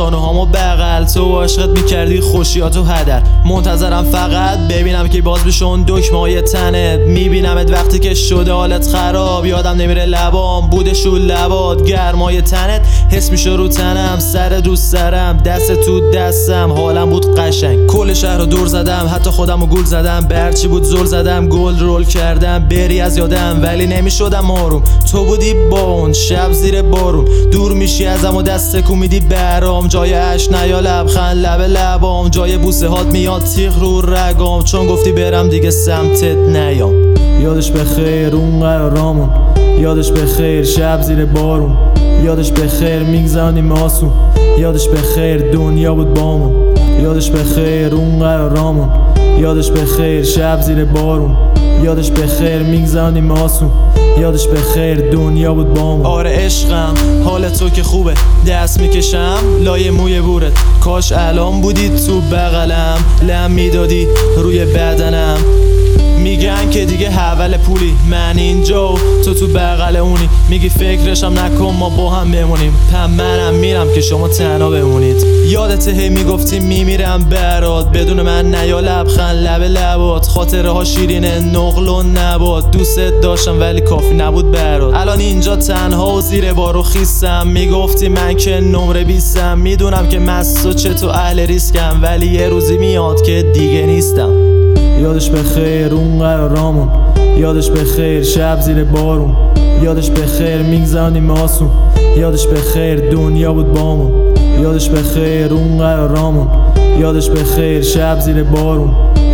هامو بغل تو عشقت می‌کردی خوشیاتو هدر. منتظرم فقط ببینم که باز بشه اون دکمه تنت میبینمت وقتی که شده حالت خراب. یادم نمیره لبام بوده شو لبات. گرمای تنت حس میشه رو تنم. سر رو سرم دست تو دستم. حالم بود قشنگ. کل شهر رو دور زدم. حتی خودم رو گول زدم. برچی بود زل زدم. گل رول کردم. بری از یادم. ولی نمی‌شدم آروم. تو بودی با اون شب زیر بارون. دور میشی ازم و دست میدی برام. جای اش نیا لبخند لب لبام جای بوسه هات میاد تیغ رو رگام چون گفتی برم دیگه سمتت نیام. یادش به خیر اون قرارامون. یادش به خیر شب زیر بارون. یادش به خیر میگذانیم آسون. یادش به خیر دنیا بود بامون. یادش به خیر اون قرارامون. یادش به خیر شب زیر بارون. یادش به خیر میگذانیم آسون. یادش به خیر دنیا بود بامون آره عشقم حال تو که خوبه. دست می‌کشم لای موی بورت. کاش الان بودی تو بغلم. لم می‌دادی روی بدنم. میگن که دیگه حول پولی. من اینجا تو تو بغل اونی. میگی فکرشم نکن ما با هم بمونیم. پم منم میرم که شما تنها بمونید. یادت هی می‌گفتی میمیرم برات. بدون من نیا لبخند لب لبات. خاطره ها شیرینه نقل و نبات. دوستت داشتم ولی کافی نبود برات. الان اینجا تنها و زیر بارو خیستم می‌گفتی من که نمره بیستم. می‌دونم که مست و چه تو اهل ریسکم. ولی یه روزی میاد که دیگه نیستم. یادش به خیر اون قرارامون. یادش به خیر شب زیر بارون. یادش به خیر میگذانیم آسون. یادش به خیر دنیا بود بامون. یادش به خیر اون قرارامون. یادش به خیر شب زیر بارون.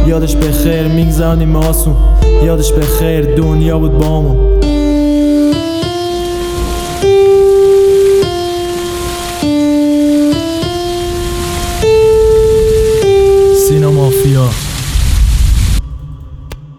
یادش به خیر میگذانیم آسون. یادش به خیر دنیا بود بامون.